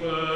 nuestro